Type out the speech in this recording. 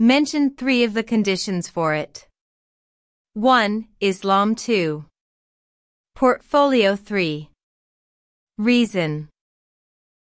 Mention three of the conditions for it. 1. Islam 2. Portfolio 3. Reason